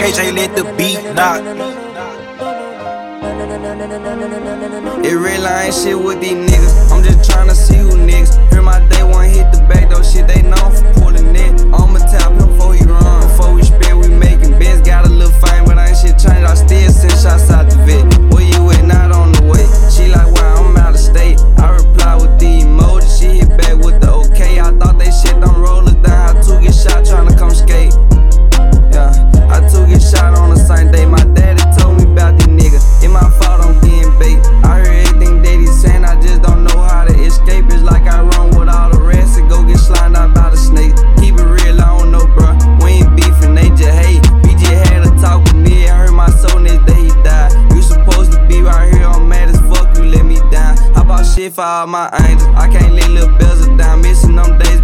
KJ let the beat knock. It really ain't shit with these niggas. I'm just tryna see who. 25 my angels. I can't leave little bells down, missing them days.